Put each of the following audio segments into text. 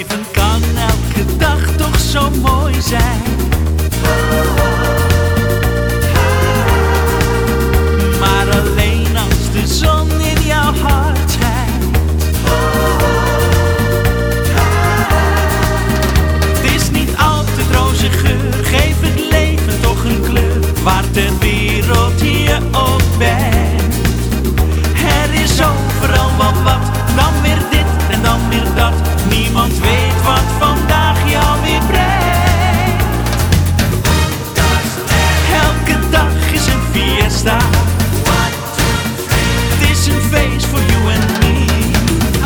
leven kan elke dag toch zo mooi zijn. stop. One, two, three. This for you and me.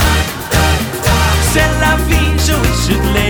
Underdog. C'est la vie, so it should live.